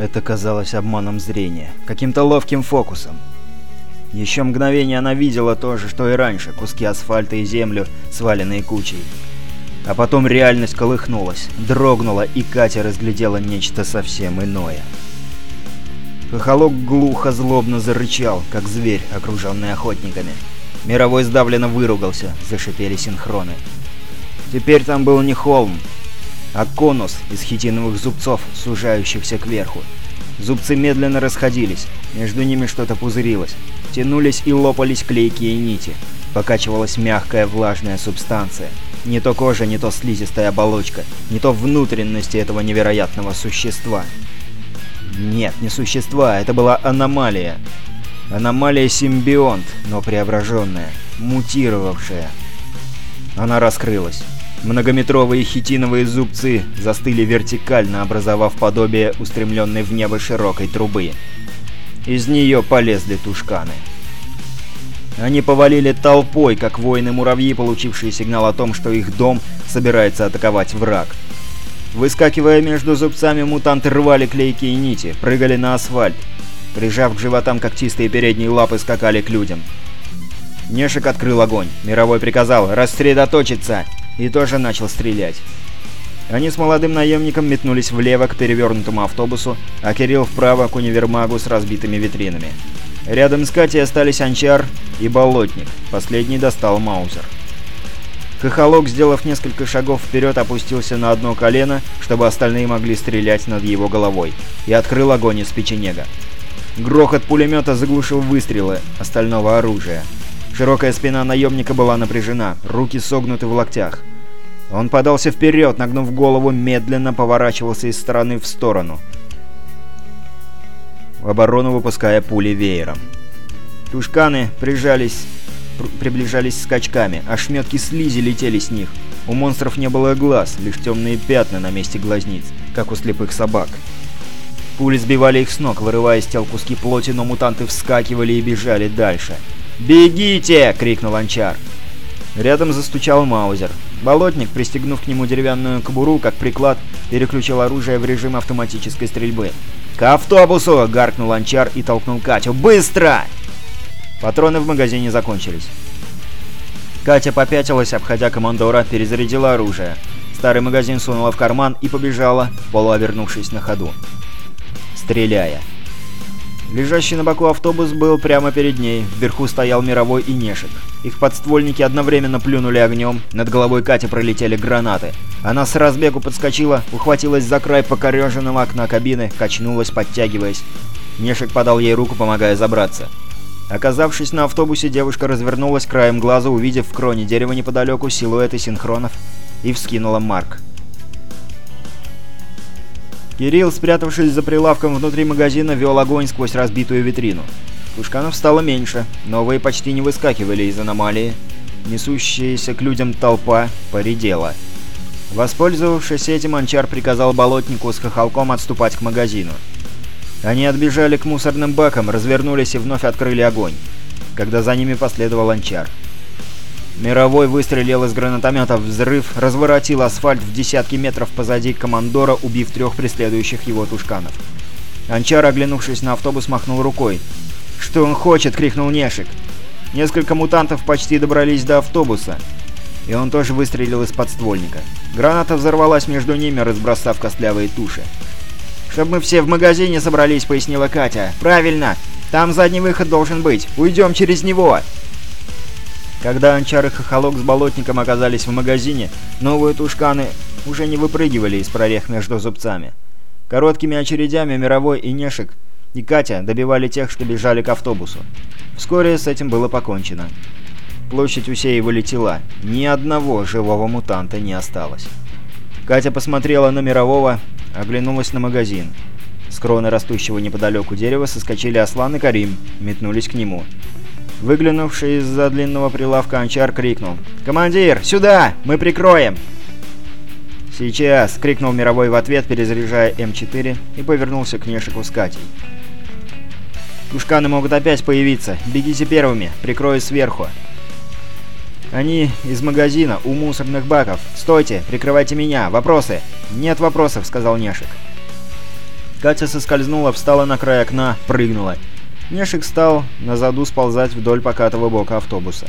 Это казалось обманом зрения, каким-то ловким фокусом. Еще мгновение она видела то же, что и раньше, куски асфальта и землю, сваленные кучей. А потом реальность колыхнулась, дрогнула, и Катя разглядела нечто совсем иное. Хохолок глухо, злобно зарычал, как зверь, окруженный охотниками. Мировой сдавленно выругался, зашипели синхроны. Теперь там был не холм, а конус из хитиновых зубцов, сужающихся кверху. Зубцы медленно расходились, между ними что-то пузырилось. Тянулись и лопались клейкие нити. Покачивалась мягкая влажная субстанция. Не то кожа, не то слизистая оболочка, не то внутренности этого невероятного существа. Нет, не существа, это была аномалия. Аномалия-симбионт, но преображенная, мутировавшая. Она раскрылась. Многометровые хитиновые зубцы застыли вертикально, образовав подобие устремленной в небо широкой трубы. Из нее полезли тушканы. Они повалили толпой, как воины-муравьи, получившие сигнал о том, что их дом собирается атаковать враг. Выскакивая между зубцами, мутанты рвали клейкие нити, прыгали на асфальт. Прижав к животам когтистые передние лапы, скакали к людям. Нешек открыл огонь. Мировой приказал «Рассредоточиться!» И тоже начал стрелять. Они с молодым наемником метнулись влево к перевернутому автобусу, а Кирилл вправо к универмагу с разбитыми витринами. Рядом с Катей остались Анчар и Болотник. Последний достал Маузер. Хохолок, сделав несколько шагов вперед, опустился на одно колено, чтобы остальные могли стрелять над его головой, и открыл огонь из печенега. Грохот пулемета заглушил выстрелы остального оружия. Широкая спина наемника была напряжена, руки согнуты в локтях. Он подался вперед, нагнув голову, медленно поворачивался из стороны в сторону. В оборону выпуская пули веером. Тушканы прижались, пр приближались скачками, а шметки слизи летели с них. У монстров не было глаз, лишь темные пятна на месте глазниц, как у слепых собак. Пули сбивали их с ног, вырывая из тел куски плоти, но мутанты вскакивали и бежали дальше. «Бегите!» — крикнул Анчар. Рядом застучал Маузер. Болотник, пристегнув к нему деревянную кобуру, как приклад, переключил оружие в режим автоматической стрельбы. «К автобусу!» — гаркнул Анчар и толкнул Катю. «Быстро!» Патроны в магазине закончились. Катя попятилась, обходя командора, перезарядила оружие. Старый магазин сунула в карман и побежала, полуовернувшись на ходу. Стреляя. Лежащий на боку автобус был прямо перед ней, вверху стоял Мировой и Нешек. Их подствольники одновременно плюнули огнем, над головой Кати пролетели гранаты. Она с разбегу подскочила, ухватилась за край покореженного окна кабины, качнулась, подтягиваясь. Нешек подал ей руку, помогая забраться. Оказавшись на автобусе, девушка развернулась краем глаза, увидев в кроне дерева неподалеку силуэты синхронов, и вскинула Марк. Кирилл, спрятавшись за прилавком внутри магазина, вел огонь сквозь разбитую витрину. Тушканов стало меньше, новые почти не выскакивали из аномалии. Несущаяся к людям толпа поредела. Воспользовавшись этим, Анчар приказал болотнику с хохолком отступать к магазину. Они отбежали к мусорным бакам, развернулись и вновь открыли огонь, когда за ними последовал Анчар. Мировой выстрелил из гранатомета, взрыв разворотил асфальт в десятки метров позади командора, убив трех преследующих его тушканов. Анчар, оглянувшись на автобус, махнул рукой. «Что он хочет?» — крикнул Нешик. Несколько мутантов почти добрались до автобуса, и он тоже выстрелил из подствольника. Граната взорвалась между ними, разбросав костлявые туши. «Чтобы мы все в магазине собрались», — пояснила Катя. «Правильно! Там задний выход должен быть. Уйдем через него!» Когда Анчар и Хохолок с Болотником оказались в магазине, новые тушканы уже не выпрыгивали из прорех между зубцами. Короткими очередями Мировой и Нешек и Катя добивали тех, что бежали к автобусу. Вскоре с этим было покончено. Площадь усеивали тела. Ни одного живого мутанта не осталось. Катя посмотрела на Мирового, оглянулась на магазин. С кроны растущего неподалеку дерева соскочили Аслан и Карим, метнулись к нему. Выглянувший из-за длинного прилавка Анчар крикнул. «Командир, сюда! Мы прикроем!» «Сейчас!» — крикнул Мировой в ответ, перезаряжая М4, и повернулся к Нешику с Катей. «Тушканы могут опять появиться. Бегите первыми, прикрою сверху». «Они из магазина, у мусорных баков. Стойте, прикрывайте меня. Вопросы?» «Нет вопросов», — сказал Нешик. Катя соскользнула, встала на край окна, прыгнула. Нешик стал на заду сползать вдоль покатого бока автобуса.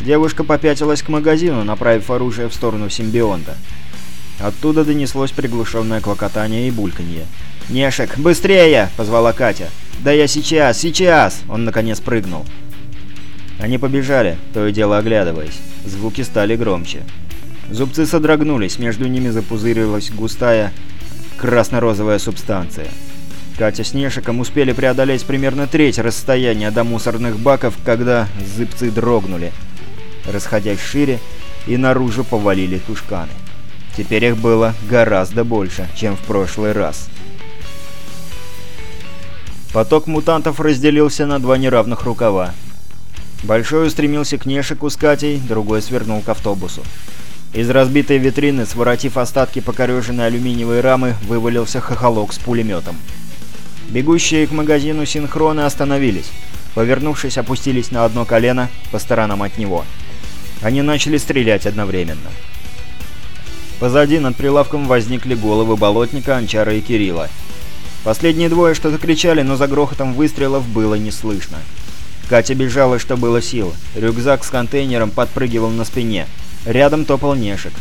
Девушка попятилась к магазину, направив оружие в сторону симбионта. Оттуда донеслось приглушенное клокотание и бульканье. «Нешек, быстрее!» — позвала Катя. «Да я сейчас, сейчас!» — он наконец прыгнул. Они побежали, то и дело оглядываясь. Звуки стали громче. Зубцы содрогнулись, между ними запузырилась густая красно-розовая субстанция. Катя с Нешиком успели преодолеть примерно треть расстояния до мусорных баков, когда зыбцы дрогнули, расходясь шире, и наружу повалили тушканы. Теперь их было гораздо больше, чем в прошлый раз. Поток мутантов разделился на два неравных рукава. Большой устремился к Нешику с Катей, другой свернул к автобусу. Из разбитой витрины, своротив остатки покореженной алюминиевой рамы, вывалился хохолок с пулеметом. Бегущие к магазину синхроны остановились. Повернувшись, опустились на одно колено по сторонам от него. Они начали стрелять одновременно. Позади над прилавком возникли головы Болотника, Анчара и Кирилла. Последние двое что-то кричали, но за грохотом выстрелов было не слышно. Катя бежала, что было сил. Рюкзак с контейнером подпрыгивал на спине. Рядом топал Нешек.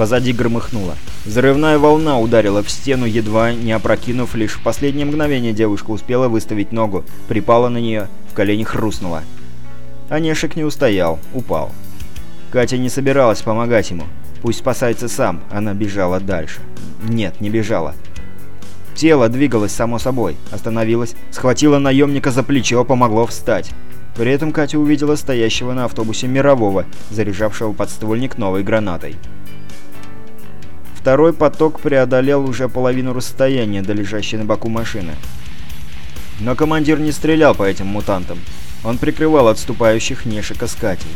Позади громыхнуло. Взрывная волна ударила в стену, едва не опрокинув, лишь в последнее мгновение девушка успела выставить ногу, припала на нее, в колени хрустнула. А Нешек не устоял, упал. Катя не собиралась помогать ему. Пусть спасается сам, она бежала дальше. Нет, не бежала. Тело двигалось само собой, остановилось, схватило наемника за плечо, помогло встать. При этом Катя увидела стоящего на автобусе мирового, заряжавшего подствольник новой гранатой. Второй поток преодолел уже половину расстояния до лежащей на боку машины. Но командир не стрелял по этим мутантам. Он прикрывал отступающих Нешика с Катей.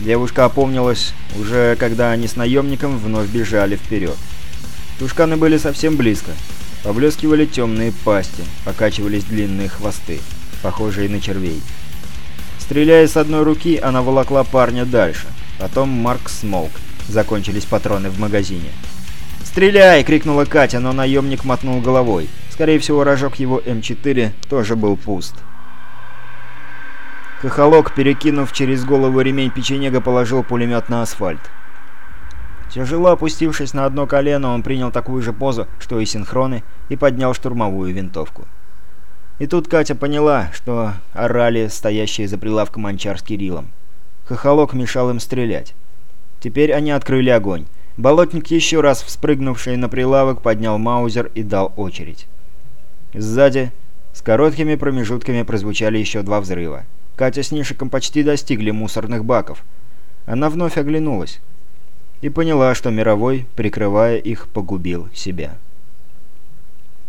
Девушка опомнилась, уже когда они с наемником вновь бежали вперед. Тушканы были совсем близко. Поблескивали темные пасти, покачивались длинные хвосты, похожие на червей. Стреляя с одной руки, она волокла парня дальше. Потом Марк смолк. Закончились патроны в магазине. «Стреляй!» — крикнула Катя, но наемник мотнул головой. Скорее всего, рожок его М4 тоже был пуст. Хохолок, перекинув через голову ремень печенега, положил пулемет на асфальт. Тяжело опустившись на одно колено, он принял такую же позу, что и синхроны, и поднял штурмовую винтовку. И тут Катя поняла, что орали стоящие за прилавком анчар с Кириллом. Хохолок мешал им стрелять. Теперь они открыли огонь. Болотник, еще раз вспрыгнувший на прилавок, поднял маузер и дал очередь. Сзади, с короткими промежутками, прозвучали еще два взрыва. Катя с Нишиком почти достигли мусорных баков. Она вновь оглянулась и поняла, что Мировой, прикрывая их, погубил себя.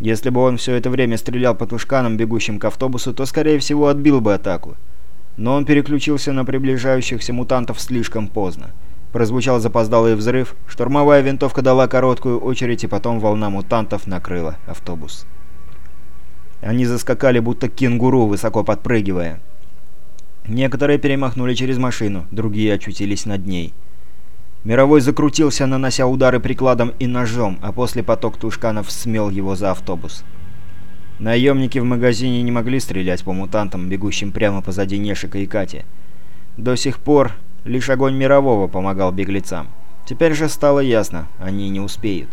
Если бы он все это время стрелял по тушканам, бегущим к автобусу, то, скорее всего, отбил бы атаку. Но он переключился на приближающихся мутантов слишком поздно. Прозвучал запоздалый взрыв, штурмовая винтовка дала короткую очередь, и потом волна мутантов накрыла автобус. Они заскакали, будто кенгуру, высоко подпрыгивая. Некоторые перемахнули через машину, другие очутились над ней. Мировой закрутился, нанося удары прикладом и ножом, а после поток тушканов смел его за автобус. Наемники в магазине не могли стрелять по мутантам, бегущим прямо позади Нешика и Кати. До сих пор лишь огонь Мирового помогал беглецам. Теперь же стало ясно, они не успеют.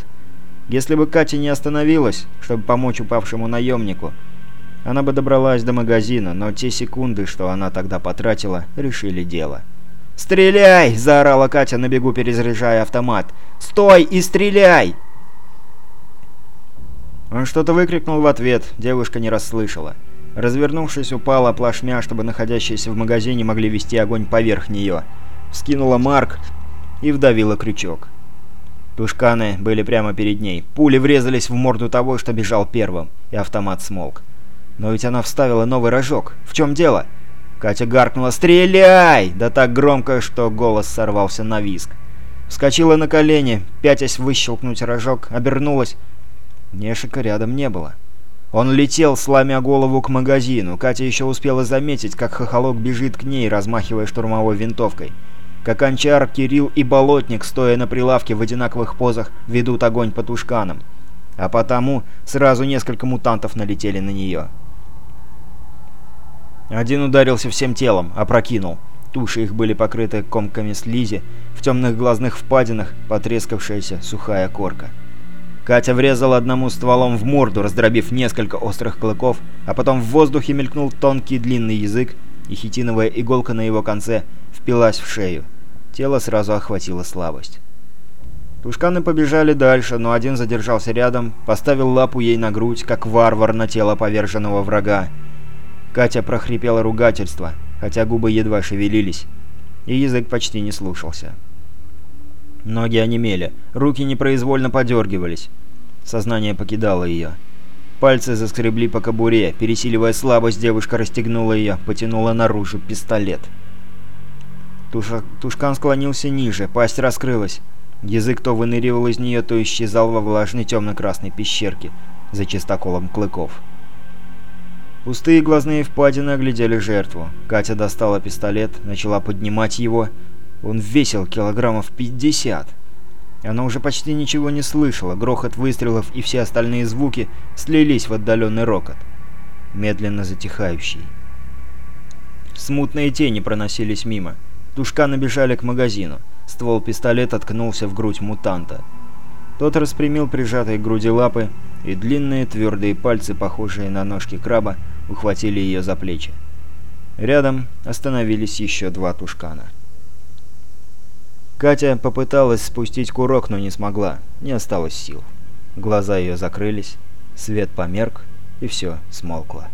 Если бы Катя не остановилась, чтобы помочь упавшему наемнику, она бы добралась до магазина, но те секунды, что она тогда потратила, решили дело. «Стреляй!» – заорала Катя на бегу, перезаряжая автомат. «Стой и стреляй!» Он что-то выкрикнул в ответ, девушка не расслышала. Развернувшись, упала плашмя, чтобы находящиеся в магазине могли вести огонь поверх нее. Вскинула Марк и вдавила крючок. Тушканы были прямо перед ней. Пули врезались в морду того, что бежал первым, и автомат смолк. Но ведь она вставила новый рожок. В чем дело? Катя гаркнула «Стреляй!» Да так громко, что голос сорвался на виск. Вскочила на колени, пятясь выщелкнуть рожок, обернулась. Нешика рядом не было. Он летел, сломя голову к магазину. Катя еще успела заметить, как хохолок бежит к ней, размахивая штурмовой винтовкой. Как Анчар, Кирилл и Болотник, стоя на прилавке в одинаковых позах, ведут огонь по тушканам. а потому сразу несколько мутантов налетели на нее. Один ударился всем телом, опрокинул. Туши их были покрыты комками слизи, в темных глазных впадинах потрескавшаяся сухая корка. Катя врезала одному стволом в морду, раздробив несколько острых клыков, а потом в воздухе мелькнул тонкий длинный язык, и хитиновая иголка на его конце впилась в шею. Тело сразу охватило слабость. Тушканы побежали дальше, но один задержался рядом, поставил лапу ей на грудь, как варвар на тело поверженного врага. Катя прохрипела ругательство, хотя губы едва шевелились, и язык почти не слушался. Ноги онемели, руки непроизвольно подергивались. Сознание покидало ее. Пальцы заскребли по кобуре, пересиливая слабость, девушка расстегнула ее, потянула наружу пистолет. Туша... Тушкан склонился ниже, пасть раскрылась. Язык то выныривал из нее, то исчезал во влажной темно-красной пещерке за чистоколом клыков. Пустые глазные впадины оглядели жертву. Катя достала пистолет, начала поднимать его. Он весил килограммов 50. Она уже почти ничего не слышала, грохот выстрелов и все остальные звуки слились в отдаленный рокот, медленно затихающий. Смутные тени проносились мимо. Тушка набежали к магазину. Ствол пистолета ткнулся в грудь мутанта. Тот распрямил прижатые к груди лапы, и длинные твердые пальцы, похожие на ножки краба, ухватили ее за плечи. Рядом остановились еще два тушкана. Катя попыталась спустить курок, но не смогла. Не осталось сил. Глаза ее закрылись, свет померк, и все смолкло.